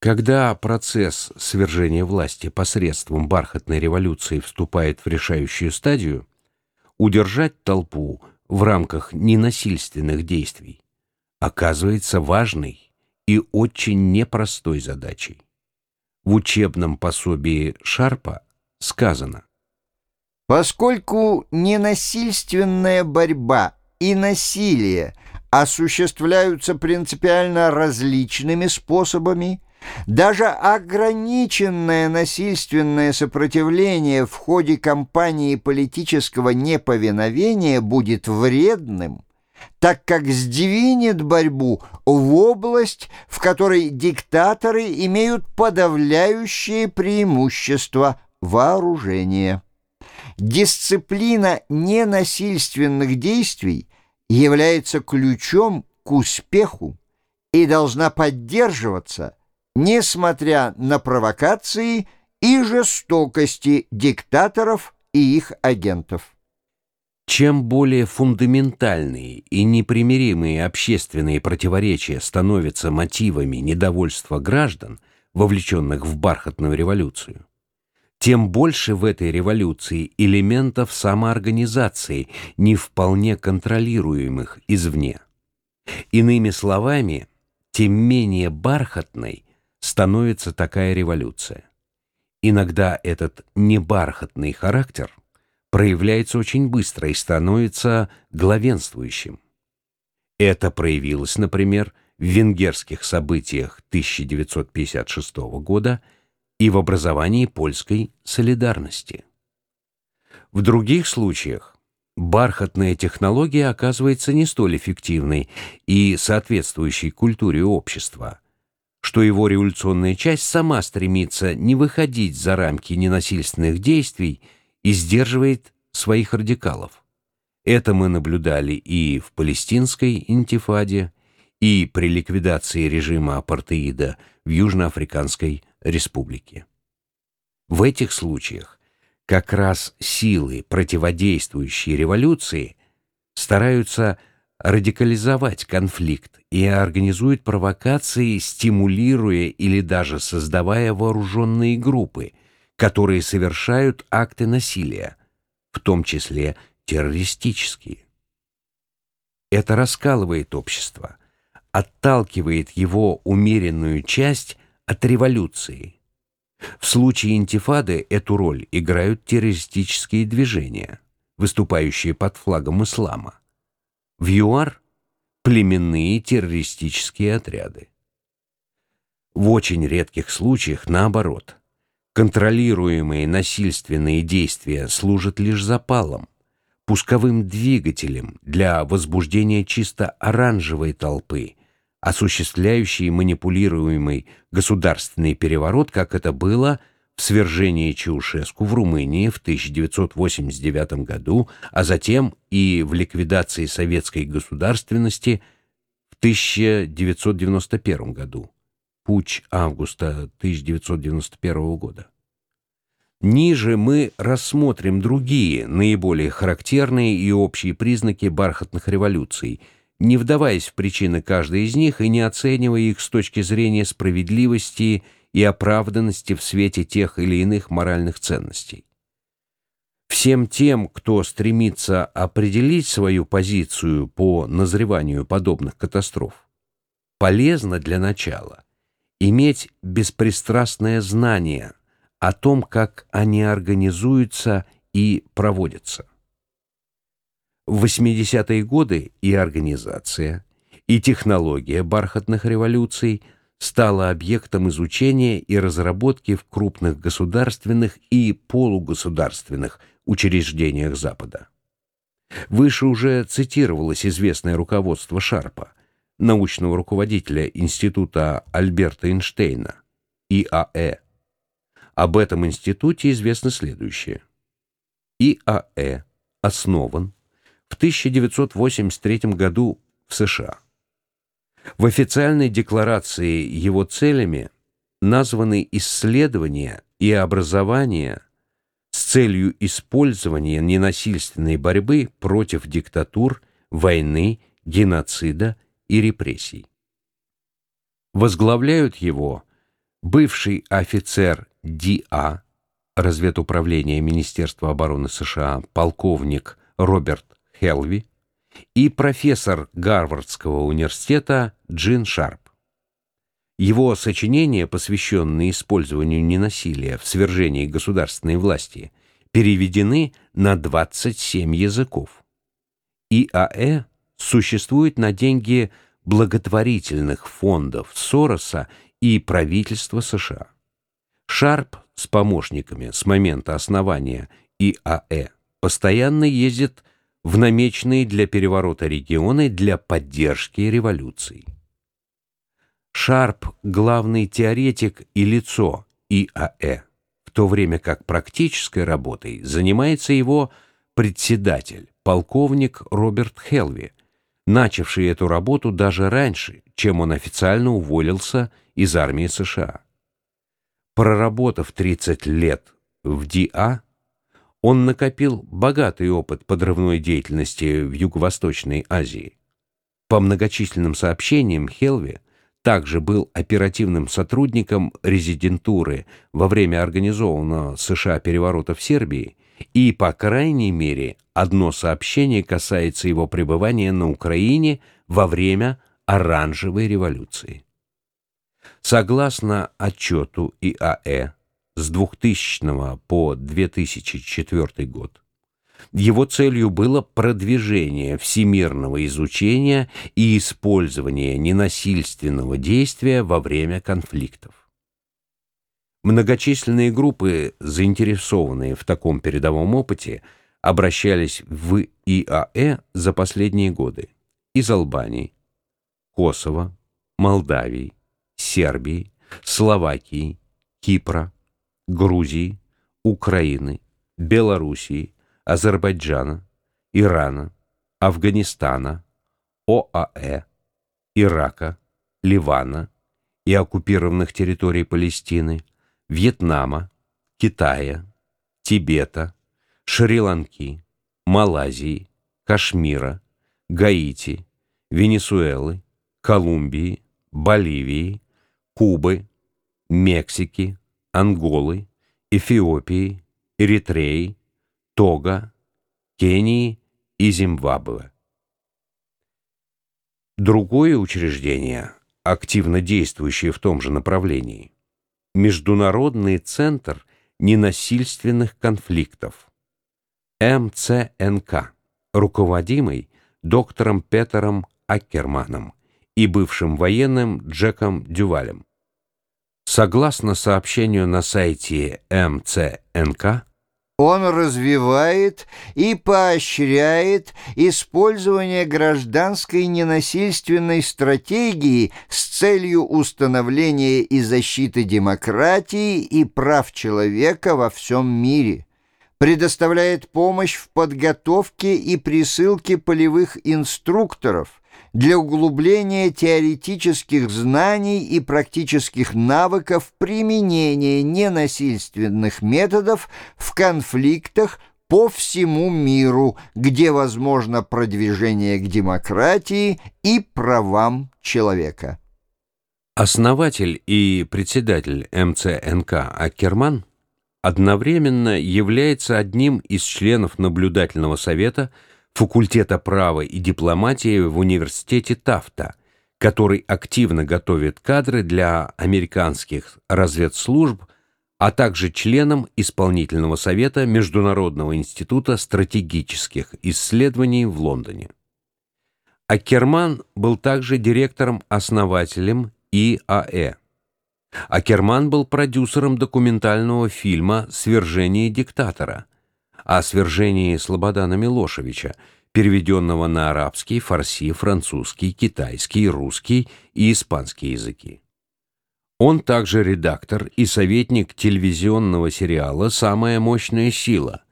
Когда процесс свержения власти посредством бархатной революции вступает в решающую стадию, удержать толпу в рамках ненасильственных действий оказывается важной и очень непростой задачей. В учебном пособии Шарпа сказано Поскольку ненасильственная борьба и насилие осуществляются принципиально различными способами, даже ограниченное насильственное сопротивление в ходе кампании политического неповиновения будет вредным, так как сдвинет борьбу в область, в которой диктаторы имеют подавляющее преимущество вооружения. Дисциплина ненасильственных действий является ключом к успеху и должна поддерживаться, несмотря на провокации и жестокости диктаторов и их агентов. Чем более фундаментальные и непримиримые общественные противоречия становятся мотивами недовольства граждан, вовлеченных в бархатную революцию, тем больше в этой революции элементов самоорганизации, не вполне контролируемых извне. Иными словами, тем менее бархатной становится такая революция. Иногда этот небархатный характер проявляется очень быстро и становится главенствующим. Это проявилось, например, в венгерских событиях 1956 года – и в образовании польской солидарности. В других случаях бархатная технология оказывается не столь эффективной и соответствующей культуре общества, что его революционная часть сама стремится не выходить за рамки ненасильственных действий и сдерживает своих радикалов. Это мы наблюдали и в палестинской интифаде, и при ликвидации режима апартеида в Южноафриканской республики. В этих случаях как раз силы, противодействующие революции, стараются радикализовать конфликт и организуют провокации, стимулируя или даже создавая вооруженные группы, которые совершают акты насилия, в том числе террористические. Это раскалывает общество, отталкивает его умеренную часть от революции. В случае интифады эту роль играют террористические движения, выступающие под флагом ислама. В ЮАР – племенные террористические отряды. В очень редких случаях наоборот. Контролируемые насильственные действия служат лишь запалом, пусковым двигателем для возбуждения чисто оранжевой толпы – осуществляющий манипулируемый государственный переворот, как это было в свержении Чаушеску в Румынии в 1989 году, а затем и в ликвидации советской государственности в 1991 году, путь августа 1991 года. Ниже мы рассмотрим другие, наиболее характерные и общие признаки бархатных революций – не вдаваясь в причины каждой из них и не оценивая их с точки зрения справедливости и оправданности в свете тех или иных моральных ценностей. Всем тем, кто стремится определить свою позицию по назреванию подобных катастроф, полезно для начала иметь беспристрастное знание о том, как они организуются и проводятся. В 80-е годы и организация, и технология бархатных революций стала объектом изучения и разработки в крупных государственных и полугосударственных учреждениях Запада. Выше уже цитировалось известное руководство Шарпа, научного руководителя Института Альберта Эйнштейна, ИАЭ. Об этом институте известно следующее. ИАЭ основан в 1983 году в США. В официальной декларации его целями названы исследования и образование с целью использования ненасильственной борьбы против диктатур, войны, геноцида и репрессий. Возглавляют его Бывший офицер ДИА, разведуправления Министерства обороны США, полковник Роберт Хелви и профессор Гарвардского университета Джин Шарп. Его сочинения, посвященные использованию ненасилия в свержении государственной власти, переведены на 27 языков. ИАЭ существует на деньги благотворительных фондов Сороса и правительства США. Шарп с помощниками с момента основания ИАЭ постоянно ездит в намеченные для переворота регионы для поддержки революции. Шарп – главный теоретик и лицо ИАЭ, в то время как практической работой занимается его председатель, полковник Роберт Хелви, начавший эту работу даже раньше, чем он официально уволился из армии США. Проработав 30 лет в ДИА, он накопил богатый опыт подрывной деятельности в Юго-Восточной Азии. По многочисленным сообщениям Хелви также был оперативным сотрудником резидентуры во время организованного США переворота в Сербии, и, по крайней мере, одно сообщение касается его пребывания на Украине во время Оранжевой революции. Согласно отчету ИАЭ с 2000 по 2004 год, его целью было продвижение всемирного изучения и использования ненасильственного действия во время конфликтов. Многочисленные группы, заинтересованные в таком передовом опыте, обращались в ИАЭ за последние годы из Албании, Косово, Молдавии, Сербии, Словакии, Кипра, Грузии, Украины, Белоруссии, Азербайджана, Ирана, Афганистана, ОАЭ, Ирака, Ливана и оккупированных территорий Палестины, Вьетнама, Китая, Тибета, Шри-Ланки, Малайзии, Кашмира, Гаити, Венесуэлы, Колумбии, Боливии, Кубы, Мексики, Анголы, Эфиопии, Эритреи, Тога, Кении и Зимбабве. Другое учреждение, активно действующее в том же направлении, Международный центр ненасильственных конфликтов, МЦНК, руководимый доктором Петером Аккерманом и бывшим военным Джеком Дювалем. Согласно сообщению на сайте МЦНК, он развивает и поощряет использование гражданской ненасильственной стратегии с целью установления и защиты демократии и прав человека во всем мире. Предоставляет помощь в подготовке и присылке полевых инструкторов, для углубления теоретических знаний и практических навыков применения ненасильственных методов в конфликтах по всему миру, где возможно продвижение к демократии и правам человека. Основатель и председатель МЦНК Аккерман одновременно является одним из членов наблюдательного совета – факультета права и дипломатии в университете Тафта, который активно готовит кадры для американских разведслужб, а также членом исполнительного совета Международного института стратегических исследований в Лондоне. Акерман был также директором-основателем ИАЭ. Акерман был продюсером документального фильма «Свержение диктатора», о свержении Слободана Милошевича, переведенного на арабский, фарси, французский, китайский, русский и испанский языки. Он также редактор и советник телевизионного сериала «Самая мощная сила»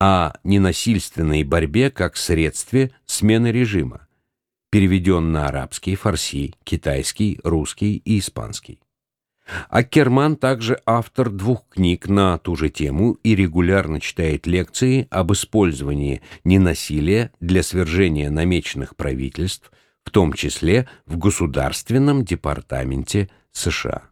о ненасильственной борьбе как средстве смены режима, переведен на арабский, фарси, китайский, русский и испанский. Аккерман также автор двух книг на ту же тему и регулярно читает лекции об использовании ненасилия для свержения намеченных правительств, в том числе в Государственном департаменте США.